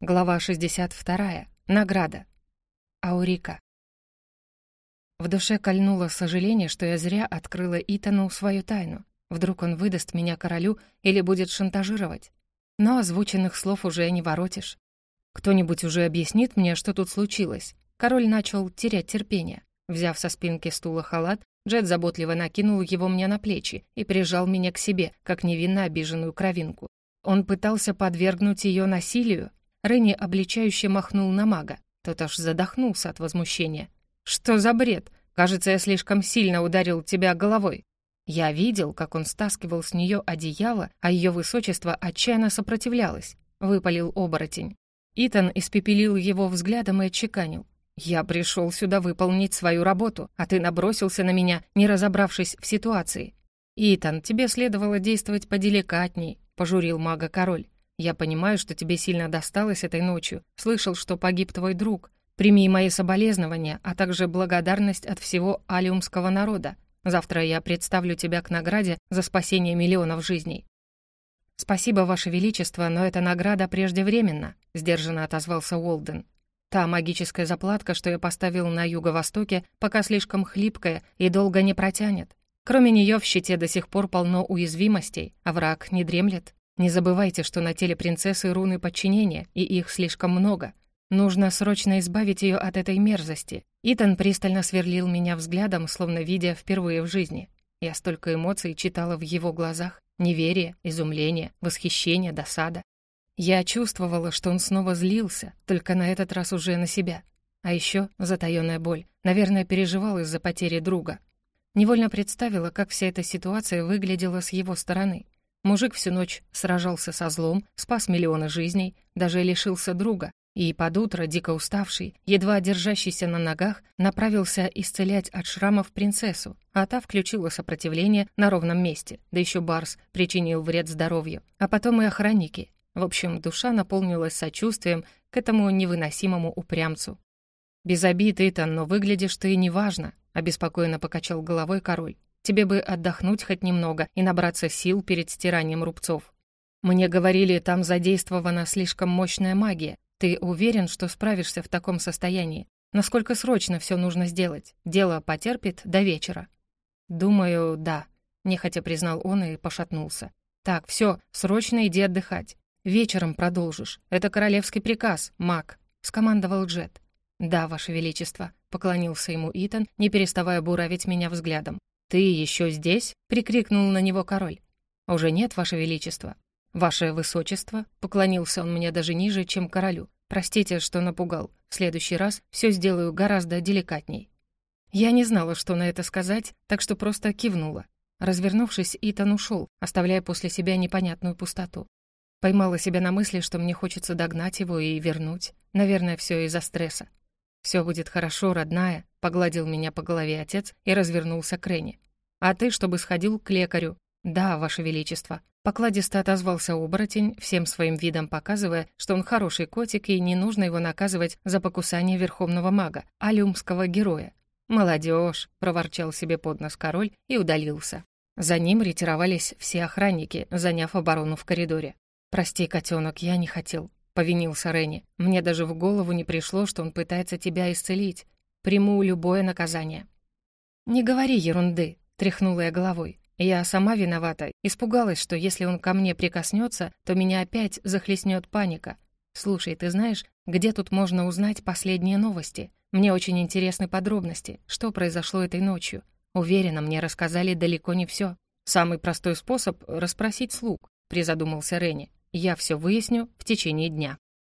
Глава 62. Награда. Аурика. В душе кольнуло сожаление, что я зря открыла Итану свою тайну. Вдруг он выдаст меня королю или будет шантажировать. Но озвученных слов уже не воротишь. Кто-нибудь уже объяснит мне, что тут случилось? Король начал терять терпение. Взяв со спинки стула халат, Джет заботливо накинул его мне на плечи и прижал меня к себе, как невинно обиженную кровинку. Он пытался подвергнуть ее насилию, Ренни обличающе махнул на мага. Тот аж задохнулся от возмущения. «Что за бред? Кажется, я слишком сильно ударил тебя головой». Я видел, как он стаскивал с нее одеяло, а ее высочество отчаянно сопротивлялось. Выпалил оборотень. Итан испепелил его взглядом и отчеканил. «Я пришел сюда выполнить свою работу, а ты набросился на меня, не разобравшись в ситуации». «Итан, тебе следовало действовать поделикатней», — пожурил мага король. Я понимаю, что тебе сильно досталось этой ночью. Слышал, что погиб твой друг. Прими мои соболезнования, а также благодарность от всего алиумского народа. Завтра я представлю тебя к награде за спасение миллионов жизней». «Спасибо, Ваше Величество, но эта награда преждевременна», — сдержанно отозвался Уолден. «Та магическая заплатка, что я поставил на юго-востоке, пока слишком хлипкая и долго не протянет. Кроме нее в щите до сих пор полно уязвимостей, а враг не дремлет. Не забывайте, что на теле принцессы руны подчинения, и их слишком много. Нужно срочно избавить ее от этой мерзости. Итан пристально сверлил меня взглядом, словно видя впервые в жизни. Я столько эмоций читала в его глазах. Неверие, изумление, восхищение, досада. Я чувствовала, что он снова злился, только на этот раз уже на себя. А еще затаённая боль. Наверное, переживал из-за потери друга. Невольно представила, как вся эта ситуация выглядела с его стороны. Мужик всю ночь сражался со злом, спас миллионы жизней, даже лишился друга, и под утро, дико уставший, едва держащийся на ногах, направился исцелять от шрамов принцессу, а та включила сопротивление на ровном месте, да еще Барс причинил вред здоровью, а потом и охранники. В общем, душа наполнилась сочувствием к этому невыносимому упрямцу. «Без обид, Итан, но выглядишь ты неважно», — обеспокоенно покачал головой король. Тебе бы отдохнуть хоть немного и набраться сил перед стиранием рубцов. Мне говорили, там задействована слишком мощная магия. Ты уверен, что справишься в таком состоянии? Насколько срочно все нужно сделать? Дело потерпит до вечера. Думаю, да, нехотя признал он и пошатнулся. Так, все, срочно иди отдыхать. Вечером продолжишь. Это королевский приказ, маг, скомандовал Джет. Да, ваше величество, поклонился ему Итан, не переставая буравить меня взглядом. «Ты еще здесь?» — прикрикнул на него король. «Уже нет, ваше величество». «Ваше высочество», — поклонился он мне даже ниже, чем королю. «Простите, что напугал. В следующий раз все сделаю гораздо деликатней». Я не знала, что на это сказать, так что просто кивнула. Развернувшись, Итан ушел, оставляя после себя непонятную пустоту. Поймала себя на мысли, что мне хочется догнать его и вернуть. Наверное, все из-за стресса. Все будет хорошо, родная», — погладил меня по голове отец и развернулся к Рене. «А ты, чтобы сходил к лекарю». «Да, ваше величество». Покладисто отозвался оборотень, всем своим видом показывая, что он хороший котик и не нужно его наказывать за покусание верховного мага, алюмского героя. «Молодежь!» — проворчал себе под нос король и удалился. За ним ретировались все охранники, заняв оборону в коридоре. «Прости, котенок, я не хотел повинился Ренни. «Мне даже в голову не пришло, что он пытается тебя исцелить. Приму любое наказание». «Не говори ерунды», — тряхнула я головой. «Я сама виновата. Испугалась, что если он ко мне прикоснется, то меня опять захлестнет паника. Слушай, ты знаешь, где тут можно узнать последние новости? Мне очень интересны подробности, что произошло этой ночью. Уверена, мне рассказали далеко не все. Самый простой способ — расспросить слуг», — призадумался Ренни. Я все выясню в течение дня.